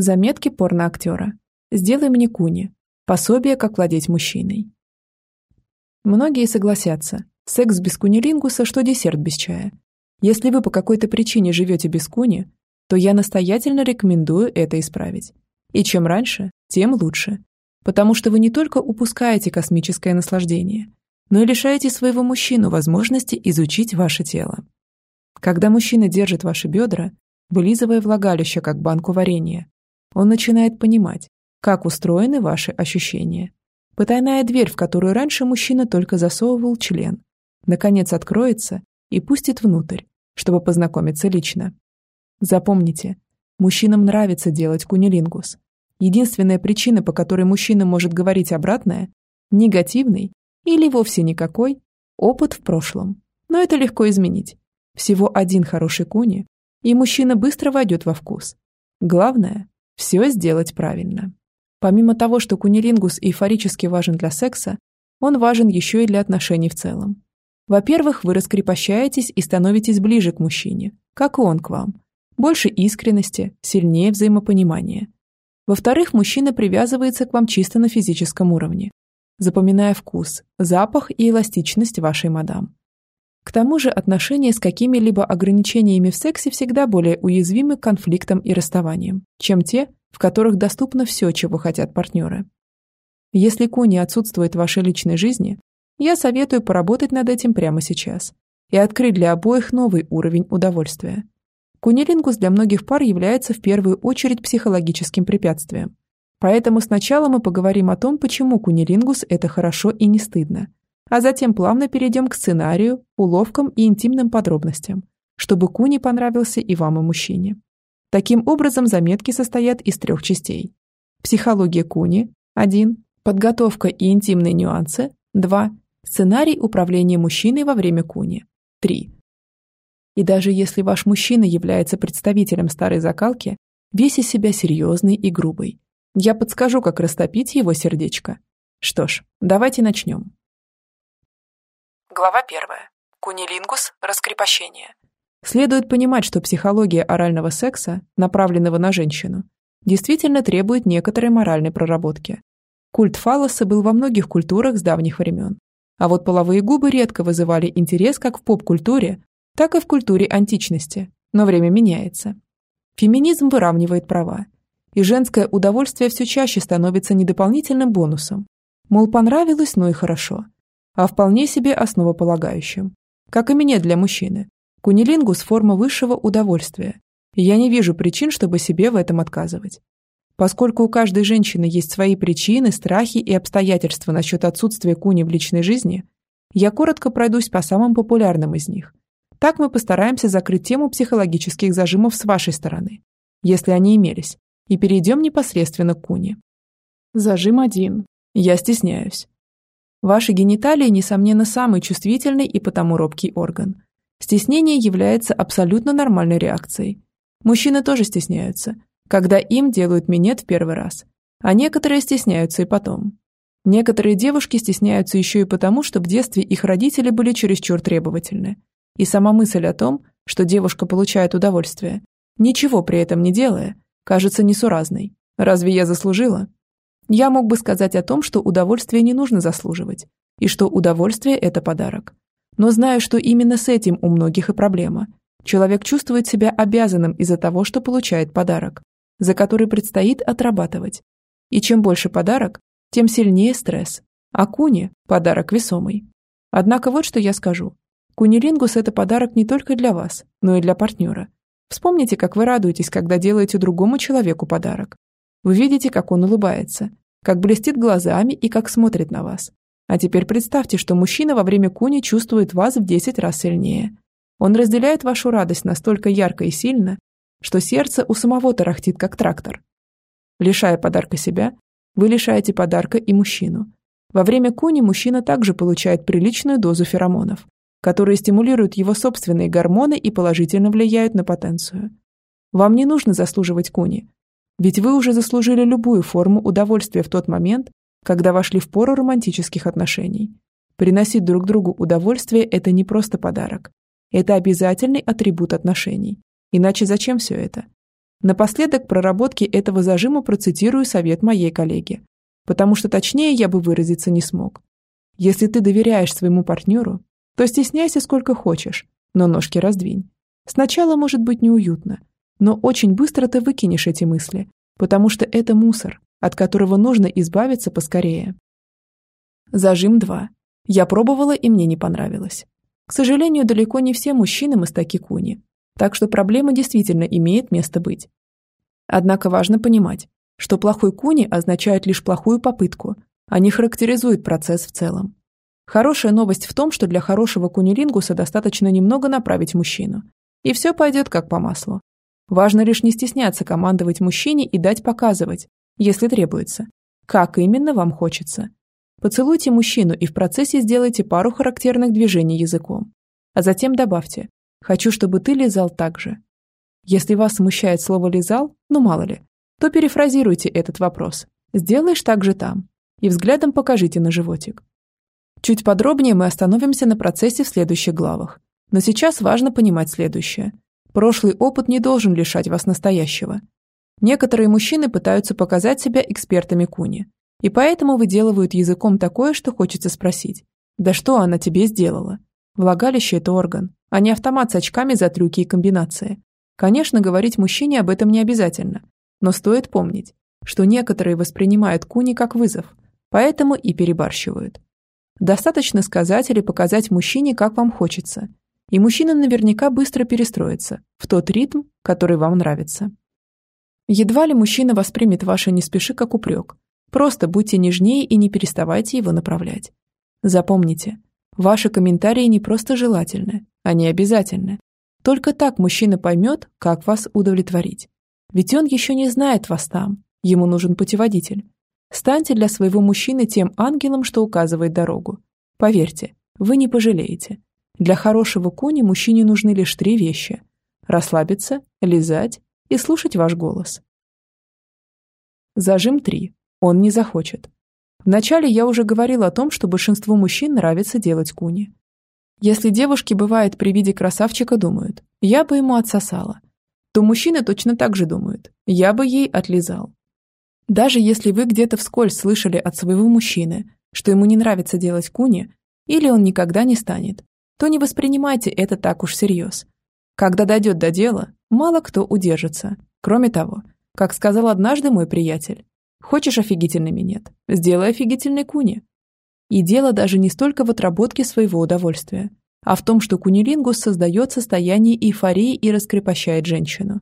Заметки порноактера. Сделай мне куни. Пособие, как владеть мужчиной. Многие согласятся. Секс без кунилингуса, что десерт без чая. Если вы по какой-то причине живете без куни, то я настоятельно рекомендую это исправить. И чем раньше, тем лучше. Потому что вы не только упускаете космическое наслаждение, но и лишаете своего мужчину возможности изучить ваше тело. Когда мужчина держит ваши бедра, вылизывая влагалище, как банку варенья, он начинает понимать, как устроены ваши ощущения. Потайная дверь, в которую раньше мужчина только засовывал член, наконец откроется и пустит внутрь, чтобы познакомиться лично. Запомните, мужчинам нравится делать кунилингус. Единственная причина, по которой мужчина может говорить обратное – негативный или вовсе никакой опыт в прошлом. Но это легко изменить. Всего один хороший куни, и мужчина быстро войдет во вкус. Главное – все сделать правильно. Помимо того, что кунилингус эйфорически важен для секса, он важен еще и для отношений в целом. Во-первых, вы раскрепощаетесь и становитесь ближе к мужчине, как и он к вам. Больше искренности, сильнее взаимопонимания. Во-вторых, мужчина привязывается к вам чисто на физическом уровне, запоминая вкус, запах и эластичность вашей мадам. К тому же отношения с какими-либо ограничениями в сексе всегда более уязвимы к конфликтам и расставаниям, чем те, в которых доступно все, чего хотят партнеры. Если куни отсутствует в вашей личной жизни, я советую поработать над этим прямо сейчас и открыть для обоих новый уровень удовольствия. Кунилингус для многих пар является в первую очередь психологическим препятствием. Поэтому сначала мы поговорим о том, почему кунилингус – это хорошо и не стыдно, а затем плавно перейдем к сценарию, уловкам и интимным подробностям, чтобы куни понравился и вам, и мужчине. Таким образом, заметки состоят из трех частей. Психология куни – 1, подготовка и интимные нюансы – 2, Сценарий управления мужчиной во время куни. 3. И даже если ваш мужчина является представителем старой закалки, весь из себя серьезный и грубый, я подскажу, как растопить его сердечко. Что ж, давайте начнем. Глава 1. Кунилингус. Раскрепощение. Следует понимать, что психология орального секса, направленного на женщину, действительно требует некоторой моральной проработки. Культ фалоса был во многих культурах с давних времен. А вот половые губы редко вызывали интерес как в поп-культуре, так и в культуре античности. Но время меняется. Феминизм выравнивает права. И женское удовольствие все чаще становится не дополнительным бонусом. Мол, понравилось, ну и хорошо. А вполне себе основополагающим. Как и мне для мужчины. Кунилингус – форма высшего удовольствия. Я не вижу причин, чтобы себе в этом отказывать. Поскольку у каждой женщины есть свои причины, страхи и обстоятельства насчет отсутствия куни в личной жизни, я коротко пройдусь по самым популярным из них. Так мы постараемся закрыть тему психологических зажимов с вашей стороны, если они имелись, и перейдем непосредственно к куни. Зажим один. Я стесняюсь. Ваши гениталии, несомненно, самый чувствительный и потому робкий орган. Стеснение является абсолютно нормальной реакцией. Мужчины тоже стесняются – когда им делают минет в первый раз, а некоторые стесняются и потом. Некоторые девушки стесняются еще и потому, что в детстве их родители были чересчур требовательны. И сама мысль о том, что девушка получает удовольствие, ничего при этом не делая, кажется несуразной. Разве я заслужила? Я мог бы сказать о том, что удовольствие не нужно заслуживать, и что удовольствие – это подарок. Но знаю, что именно с этим у многих и проблема. Человек чувствует себя обязанным из-за того, что получает подарок за который предстоит отрабатывать. И чем больше подарок, тем сильнее стресс. А куни – подарок весомый. Однако вот что я скажу. Кунилингус – это подарок не только для вас, но и для партнера. Вспомните, как вы радуетесь, когда делаете другому человеку подарок. Вы видите, как он улыбается, как блестит глазами и как смотрит на вас. А теперь представьте, что мужчина во время куни чувствует вас в 10 раз сильнее. Он разделяет вашу радость настолько ярко и сильно, что сердце у самого тарахтит, как трактор. Лишая подарка себя, вы лишаете подарка и мужчину. Во время куни мужчина также получает приличную дозу феромонов, которые стимулируют его собственные гормоны и положительно влияют на потенцию. Вам не нужно заслуживать куни, ведь вы уже заслужили любую форму удовольствия в тот момент, когда вошли в пору романтических отношений. Приносить друг другу удовольствие – это не просто подарок. Это обязательный атрибут отношений. Иначе зачем все это? Напоследок проработки этого зажима процитирую совет моей коллеги, потому что точнее я бы выразиться не смог. Если ты доверяешь своему партнеру, то стесняйся сколько хочешь, но ножки раздвинь. Сначала может быть неуютно, но очень быстро ты выкинешь эти мысли, потому что это мусор, от которого нужно избавиться поскорее. Зажим 2. Я пробовала, и мне не понравилось. К сожалению, далеко не все мужчины мастаки куни, так что проблема действительно имеет место быть. Однако важно понимать, что плохой куни означает лишь плохую попытку, а не характеризует процесс в целом. Хорошая новость в том, что для хорошего кунилингуса достаточно немного направить мужчину, и все пойдет как по маслу. Важно лишь не стесняться командовать мужчине и дать показывать, если требуется, как именно вам хочется. Поцелуйте мужчину и в процессе сделайте пару характерных движений языком. А затем добавьте «хочу, чтобы ты лизал так же». Если вас смущает слово «лизал», ну мало ли, то перефразируйте этот вопрос. «Сделаешь так же там» и взглядом покажите на животик. Чуть подробнее мы остановимся на процессе в следующих главах. Но сейчас важно понимать следующее. Прошлый опыт не должен лишать вас настоящего. Некоторые мужчины пытаются показать себя экспертами куни, и поэтому выделывают языком такое, что хочется спросить. Да что она тебе сделала? Влагалище – это орган, а не автомат с очками за трюки и комбинации. Конечно, говорить мужчине об этом не обязательно, но стоит помнить, что некоторые воспринимают куни как вызов, поэтому и перебарщивают. Достаточно сказать или показать мужчине, как вам хочется, и мужчина наверняка быстро перестроится в тот ритм, который вам нравится. Едва ли мужчина воспримет ваше «не спеши» как упрек. Просто будьте нежнее и не переставайте его направлять. Запомните, ваши комментарии не просто желательны, они обязательны. Только так мужчина поймет, как вас удовлетворить. Ведь он еще не знает вас там, ему нужен путеводитель. Станьте для своего мужчины тем ангелом, что указывает дорогу. Поверьте, вы не пожалеете. Для хорошего куни мужчине нужны лишь три вещи – расслабиться, лизать и слушать ваш голос. Зажим 3. Он не захочет. Вначале я уже говорил о том, что большинству мужчин нравится делать куни. Если девушки, бывает, при виде красавчика думают «я бы ему отсосала», то мужчины точно так же думают «я бы ей отлизал». Даже если вы где-то вскользь слышали от своего мужчины, что ему не нравится делать куни, или он никогда не станет, то не воспринимайте это так уж всерьез. Когда дойдет до дела, мало кто удержится. Кроме того, как сказал однажды мой приятель, хочешь офигительный минет, сделай офигительный куни. И дело даже не столько в отработке своего удовольствия, а в том, что кунилингус создает состояние эйфории и раскрепощает женщину.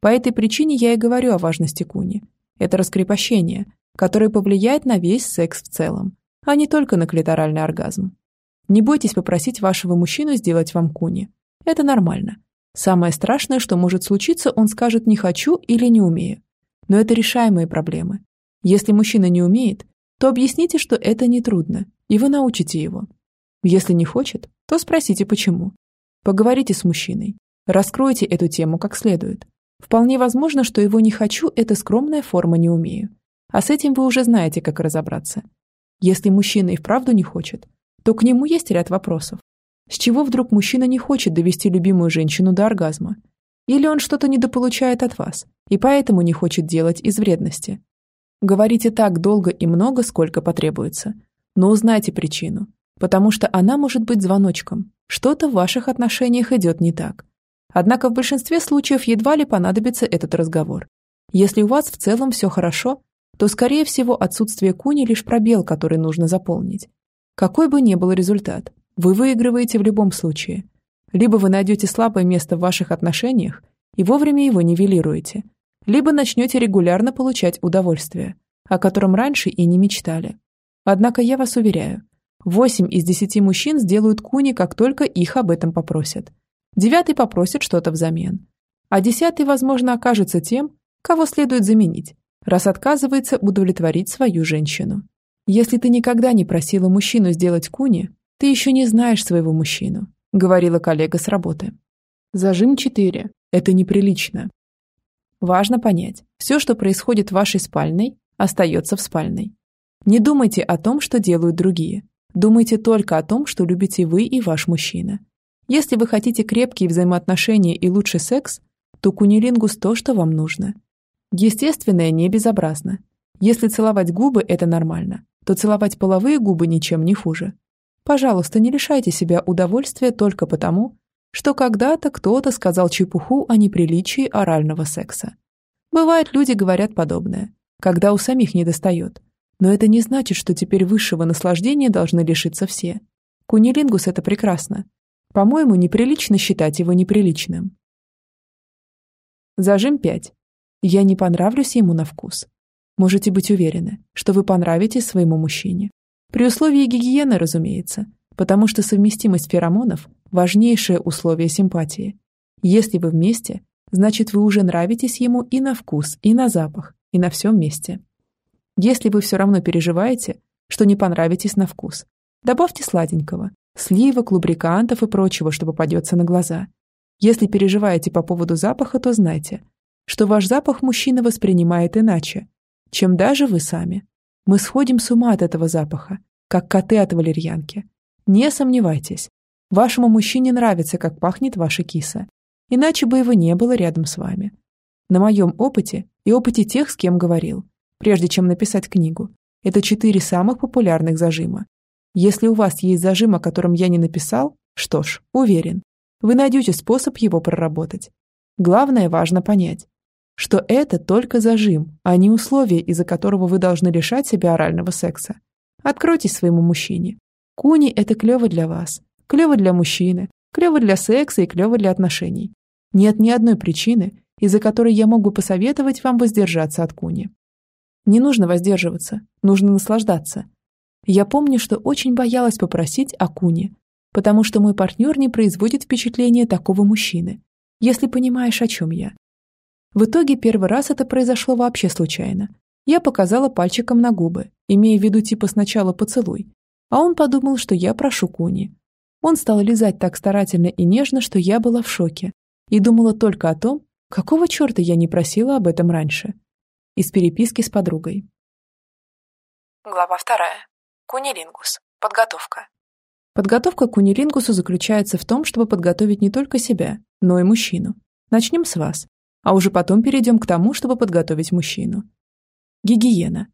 По этой причине я и говорю о важности куни. Это раскрепощение, которое повлияет на весь секс в целом, а не только на клиторальный оргазм. Не бойтесь попросить вашего мужчину сделать вам куни. Это нормально. Самое страшное, что может случиться, он скажет «не хочу» или «не умею». Но это решаемые проблемы. Если мужчина не умеет, то объясните, что это нетрудно, и вы научите его. Если не хочет, то спросите почему. Поговорите с мужчиной. Раскройте эту тему как следует. Вполне возможно, что его «не хочу» – это скромная форма «не умею». А с этим вы уже знаете, как разобраться. Если мужчина и вправду не хочет, то к нему есть ряд вопросов. С чего вдруг мужчина не хочет довести любимую женщину до оргазма? Или он что-то недополучает от вас, и поэтому не хочет делать из вредности? Говорите так долго и много, сколько потребуется. Но узнайте причину, потому что она может быть звоночком. Что-то в ваших отношениях идет не так. Однако в большинстве случаев едва ли понадобится этот разговор. Если у вас в целом все хорошо, то, скорее всего, отсутствие куни лишь пробел, который нужно заполнить. Какой бы ни был результат, вы выигрываете в любом случае. Либо вы найдете слабое место в ваших отношениях и вовремя его нивелируете, либо начнете регулярно получать удовольствие, о котором раньше и не мечтали. Однако я вас уверяю, 8 из 10 мужчин сделают куни, как только их об этом попросят. Девятый попросит что-то взамен. А десятый, возможно, окажется тем, кого следует заменить, раз отказывается удовлетворить свою женщину. «Если ты никогда не просила мужчину сделать куни, ты еще не знаешь своего мужчину», — говорила коллега с работы. Зажим 4. Это неприлично. Важно понять, все, что происходит в вашей спальной, остается в спальной. Не думайте о том, что делают другие. Думайте только о том, что любите вы и ваш мужчина. Если вы хотите крепкие взаимоотношения и лучший секс, то кунилингус то, что вам нужно. Естественное не безобразно. Если целовать губы – это нормально, то целовать половые губы ничем не хуже. Пожалуйста, не лишайте себя удовольствия только потому, что когда-то кто-то сказал чепуху о неприличии орального секса. Бывает, люди говорят подобное, когда у самих не достает. Но это не значит, что теперь высшего наслаждения должны лишиться все. Кунилингус – это прекрасно. По-моему, неприлично считать его неприличным. Зажим 5. Я не понравлюсь ему на вкус. Можете быть уверены, что вы понравитесь своему мужчине. При условии гигиены, разумеется, потому что совместимость феромонов – важнейшее условие симпатии. Если вы вместе, значит вы уже нравитесь ему и на вкус, и на запах, и на всем месте. Если вы все равно переживаете, что не понравитесь на вкус, добавьте сладенького, сливок, лубрикантов и прочего, что попадется на глаза. Если переживаете по поводу запаха, то знайте, что ваш запах мужчина воспринимает иначе, чем даже вы сами. Мы сходим с ума от этого запаха, как коты от валерьянки. Не сомневайтесь, вашему мужчине нравится, как пахнет ваша киса, иначе бы его не было рядом с вами. На моем опыте и опыте тех, с кем говорил, прежде чем написать книгу, это четыре самых популярных зажима. Если у вас есть зажим, о котором я не написал, что ж, уверен, вы найдете способ его проработать. Главное важно понять, что это только зажим, а не условие, из-за которого вы должны лишать себя орального секса. Откройтесь своему мужчине, Куни – это клево для вас, клево для мужчины, клево для секса и клево для отношений. Нет ни одной причины, из-за которой я мог бы посоветовать вам воздержаться от куни. Не нужно воздерживаться, нужно наслаждаться. Я помню, что очень боялась попросить о куни, потому что мой партнер не производит впечатления такого мужчины, если понимаешь, о чем я. В итоге первый раз это произошло вообще случайно. Я показала пальчиком на губы, имея в виду типа сначала поцелуй, а он подумал, что я прошу Куни. Он стал лизать так старательно и нежно, что я была в шоке и думала только о том, какого черта я не просила об этом раньше. Из переписки с подругой. Глава вторая. Кунилингус. Подготовка. Подготовка к кунилингусу заключается в том, чтобы подготовить не только себя, но и мужчину. Начнем с вас, а уже потом перейдем к тому, чтобы подготовить мужчину. Гигиена.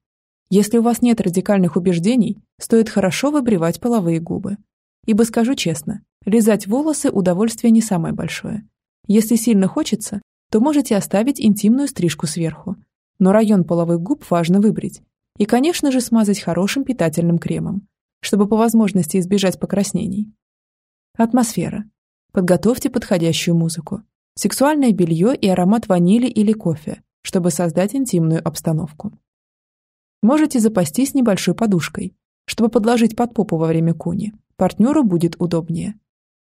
Если у вас нет радикальных убеждений, стоит хорошо выбривать половые губы. Ибо скажу честно, лизать волосы – удовольствие не самое большое. Если сильно хочется, то можете оставить интимную стрижку сверху. Но район половых губ важно выбрить. И, конечно же, смазать хорошим питательным кремом, чтобы по возможности избежать покраснений. Атмосфера. Подготовьте подходящую музыку. Сексуальное белье и аромат ванили или кофе, чтобы создать интимную обстановку. Можете запастись небольшой подушкой, чтобы подложить под попу во время куни. Партнеру будет удобнее.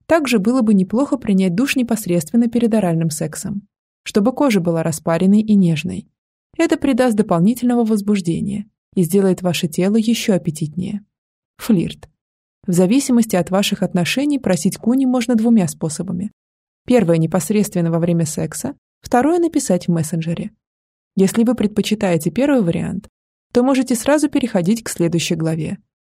Также было бы неплохо принять душ непосредственно перед оральным сексом, чтобы кожа была распаренной и нежной. Это придаст дополнительного возбуждения и сделает ваше тело еще аппетитнее. Флирт. В зависимости от ваших отношений просить куни можно двумя способами. Первое непосредственно во время секса, второе написать в мессенджере. Если вы предпочитаете первый вариант, то можете сразу переходить к следующей главе.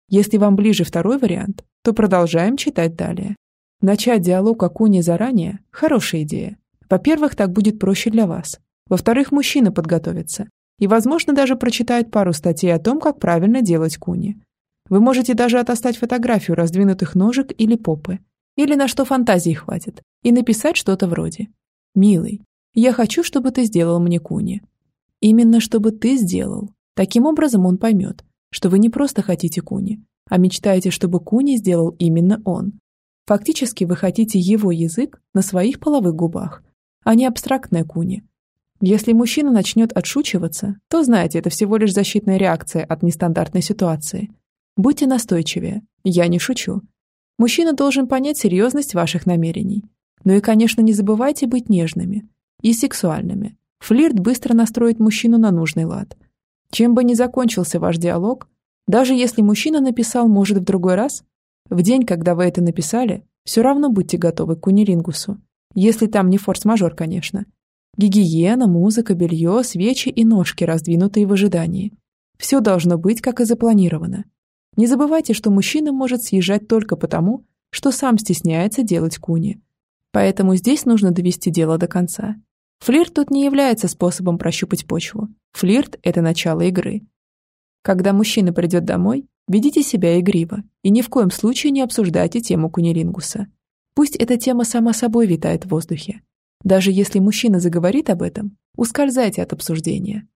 Если вам ближе второй вариант, то продолжаем читать далее. Начать диалог о куне заранее – хорошая идея. Во-первых, так будет проще для вас. Во-вторых, мужчина подготовится. И, возможно, даже прочитает пару статей о том, как правильно делать куни. Вы можете даже отостать фотографию раздвинутых ножек или попы. Или на что фантазии хватит. И написать что-то вроде «Милый, я хочу, чтобы ты сделал мне куни». Именно чтобы ты сделал. Таким образом он поймет, что вы не просто хотите Куни, а мечтаете, чтобы Куни сделал именно он. Фактически вы хотите его язык на своих половых губах, а не абстрактное Куни. Если мужчина начнет отшучиваться, то знайте, это всего лишь защитная реакция от нестандартной ситуации. Будьте настойчивее, я не шучу. Мужчина должен понять серьезность ваших намерений. Ну и, конечно, не забывайте быть нежными и сексуальными. Флирт быстро настроит мужчину на нужный лад – чем бы ни закончился ваш диалог, даже если мужчина написал «может» в другой раз, в день, когда вы это написали, все равно будьте готовы к кунилингусу. Если там не форс-мажор, конечно. Гигиена, музыка, белье, свечи и ножки, раздвинутые в ожидании. Все должно быть, как и запланировано. Не забывайте, что мужчина может съезжать только потому, что сам стесняется делать куни. Поэтому здесь нужно довести дело до конца. Флирт тут не является способом прощупать почву. Флирт – это начало игры. Когда мужчина придет домой, ведите себя игриво и ни в коем случае не обсуждайте тему кунилингуса. Пусть эта тема сама собой витает в воздухе. Даже если мужчина заговорит об этом, ускользайте от обсуждения.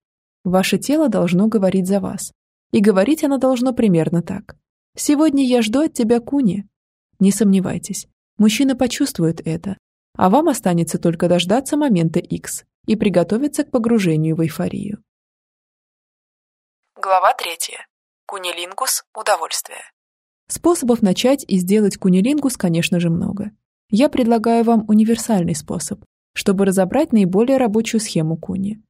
Ваше тело должно говорить за вас. И говорить оно должно примерно так. «Сегодня я жду от тебя куни». Не сомневайтесь, мужчина почувствует это, а вам останется только дождаться момента X и приготовиться к погружению в эйфорию. Глава третья. Кунилингус – удовольствие. Способов начать и сделать кунилингус, конечно же, много. Я предлагаю вам универсальный способ, чтобы разобрать наиболее рабочую схему куни.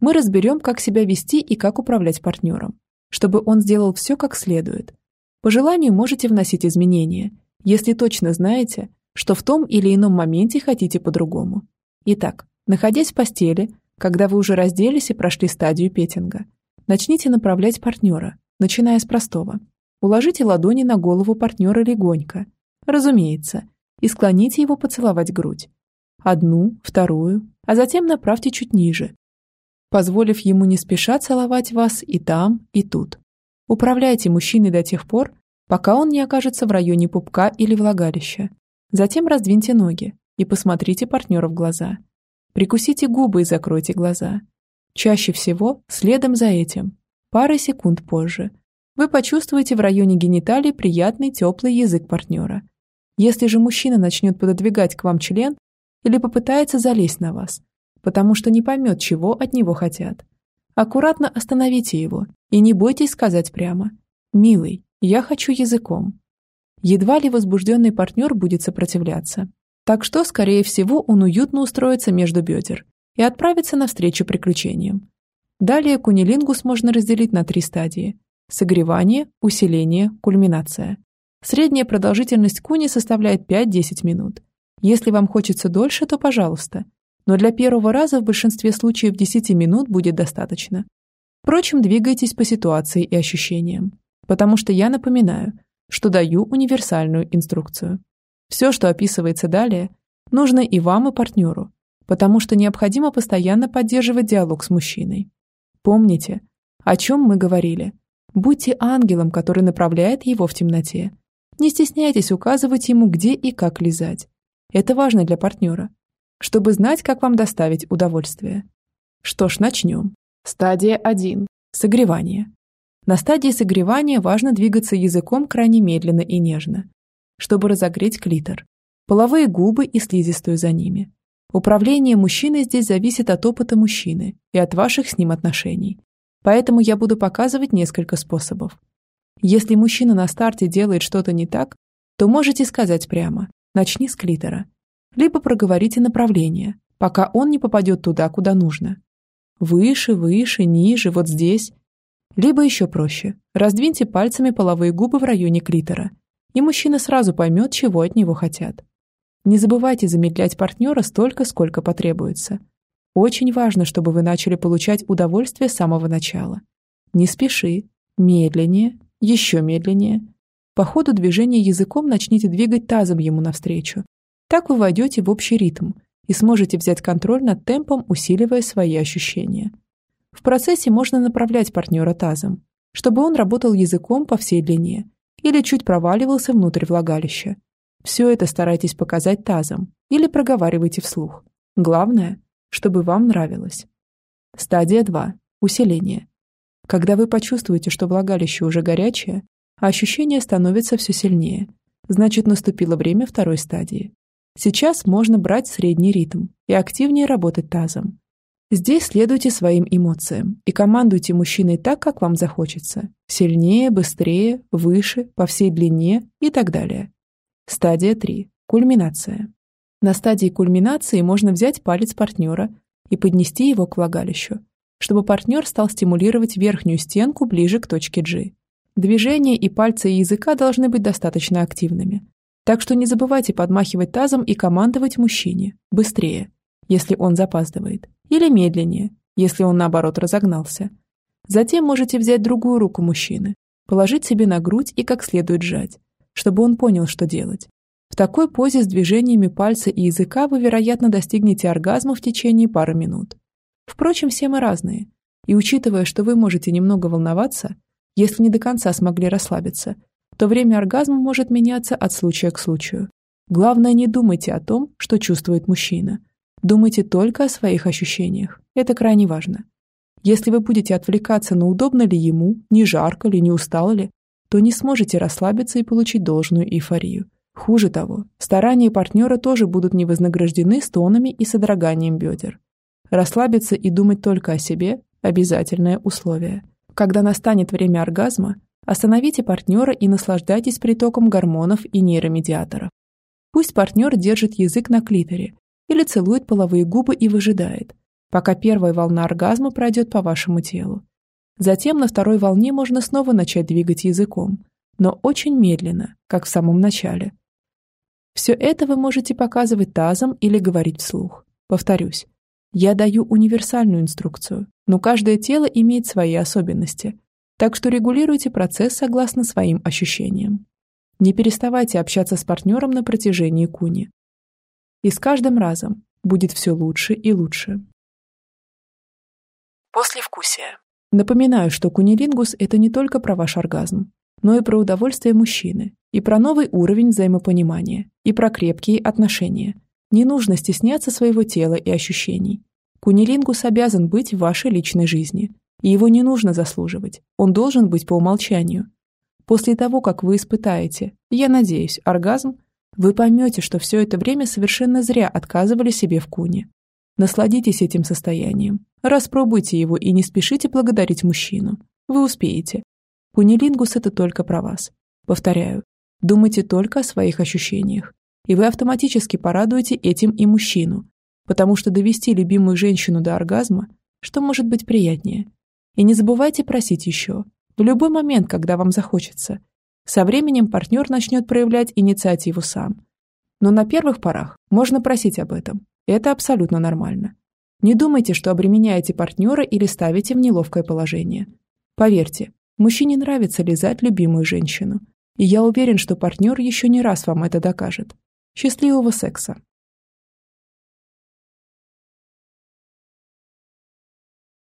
Мы разберем, как себя вести и как управлять партнером, чтобы он сделал все как следует. По желанию можете вносить изменения, если точно знаете, что в том или ином моменте хотите по-другому. Итак, находясь в постели, когда вы уже разделись и прошли стадию петинга, начните направлять партнера, начиная с простого. Уложите ладони на голову партнера легонько, разумеется, и склоните его поцеловать грудь. Одну, вторую, а затем направьте чуть ниже, позволив ему не спеша целовать вас и там, и тут. Управляйте мужчиной до тех пор, пока он не окажется в районе пупка или влагалища. Затем раздвиньте ноги и посмотрите партнера в глаза. Прикусите губы и закройте глаза. Чаще всего следом за этим, пары секунд позже, вы почувствуете в районе гениталий приятный теплый язык партнера. Если же мужчина начнет пододвигать к вам член или попытается залезть на вас, потому что не поймет, чего от него хотят. Аккуратно остановите его и не бойтесь сказать прямо «Милый, я хочу языком». Едва ли возбужденный партнер будет сопротивляться. Так что, скорее всего, он уютно устроится между бедер и отправится навстречу приключениям. Далее кунилингус можно разделить на три стадии. Согревание, усиление, кульминация. Средняя продолжительность куни составляет 5-10 минут. Если вам хочется дольше, то пожалуйста – но для первого раза в большинстве случаев 10 минут будет достаточно. Впрочем, двигайтесь по ситуации и ощущениям, потому что я напоминаю, что даю универсальную инструкцию. Все, что описывается далее, нужно и вам, и партнеру, потому что необходимо постоянно поддерживать диалог с мужчиной. Помните, о чем мы говорили. Будьте ангелом, который направляет его в темноте. Не стесняйтесь указывать ему, где и как лизать. Это важно для партнера, чтобы знать, как вам доставить удовольствие. Что ж, начнем. Стадия 1. Согревание. На стадии согревания важно двигаться языком крайне медленно и нежно, чтобы разогреть клитор, половые губы и слизистую за ними. Управление мужчиной здесь зависит от опыта мужчины и от ваших с ним отношений. Поэтому я буду показывать несколько способов. Если мужчина на старте делает что-то не так, то можете сказать прямо «начни с клитора», либо проговорите направление, пока он не попадет туда, куда нужно. Выше, выше, ниже, вот здесь. Либо еще проще. Раздвиньте пальцами половые губы в районе клитора, и мужчина сразу поймет, чего от него хотят. Не забывайте замедлять партнера столько, сколько потребуется. Очень важно, чтобы вы начали получать удовольствие с самого начала. Не спеши. Медленнее, еще медленнее. По ходу движения языком начните двигать тазом ему навстречу, так вы войдете в общий ритм и сможете взять контроль над темпом, усиливая свои ощущения. В процессе можно направлять партнера тазом, чтобы он работал языком по всей длине или чуть проваливался внутрь влагалища. Все это старайтесь показать тазом или проговаривайте вслух. Главное, чтобы вам нравилось. Стадия 2. Усиление. Когда вы почувствуете, что влагалище уже горячее, а ощущения становятся все сильнее, значит наступило время второй стадии. Сейчас можно брать средний ритм и активнее работать тазом. Здесь следуйте своим эмоциям и командуйте мужчиной так, как вам захочется. Сильнее, быстрее, выше, по всей длине и так далее. Стадия 3. Кульминация. На стадии кульминации можно взять палец партнера и поднести его к влагалищу, чтобы партнер стал стимулировать верхнюю стенку ближе к точке G. Движения и пальцы и языка должны быть достаточно активными, так что не забывайте подмахивать тазом и командовать мужчине. Быстрее, если он запаздывает. Или медленнее, если он, наоборот, разогнался. Затем можете взять другую руку мужчины, положить себе на грудь и как следует сжать, чтобы он понял, что делать. В такой позе с движениями пальца и языка вы, вероятно, достигнете оргазма в течение пары минут. Впрочем, все мы разные. И учитывая, что вы можете немного волноваться, если не до конца смогли расслабиться, то время оргазма может меняться от случая к случаю. Главное, не думайте о том, что чувствует мужчина. Думайте только о своих ощущениях. Это крайне важно. Если вы будете отвлекаться на удобно ли ему, не жарко ли, не устало ли, то не сможете расслабиться и получить должную эйфорию. Хуже того, старания партнера тоже будут не вознаграждены стонами и содроганием бедер. Расслабиться и думать только о себе – обязательное условие. Когда настанет время оргазма, остановите партнера и наслаждайтесь притоком гормонов и нейромедиаторов. Пусть партнер держит язык на клиторе или целует половые губы и выжидает, пока первая волна оргазма пройдет по вашему телу. Затем на второй волне можно снова начать двигать языком, но очень медленно, как в самом начале. Все это вы можете показывать тазом или говорить вслух. Повторюсь, я даю универсальную инструкцию, но каждое тело имеет свои особенности, так что регулируйте процесс согласно своим ощущениям. Не переставайте общаться с партнером на протяжении куни. И с каждым разом будет все лучше и лучше. Послевкусие. Напоминаю, что кунилингус – это не только про ваш оргазм, но и про удовольствие мужчины, и про новый уровень взаимопонимания, и про крепкие отношения. Не нужно стесняться своего тела и ощущений. Кунилингус обязан быть в вашей личной жизни, и его не нужно заслуживать, он должен быть по умолчанию. После того, как вы испытаете, я надеюсь, оргазм, вы поймете, что все это время совершенно зря отказывали себе в куне. Насладитесь этим состоянием, распробуйте его и не спешите благодарить мужчину. Вы успеете. Кунилингус – это только про вас. Повторяю, думайте только о своих ощущениях, и вы автоматически порадуете этим и мужчину, потому что довести любимую женщину до оргазма, что может быть приятнее. И не забывайте просить еще, в любой момент, когда вам захочется. Со временем партнер начнет проявлять инициативу сам. Но на первых порах можно просить об этом, это абсолютно нормально. Не думайте, что обременяете партнера или ставите в неловкое положение. Поверьте, мужчине нравится лизать любимую женщину. И я уверен, что партнер еще не раз вам это докажет. Счастливого секса!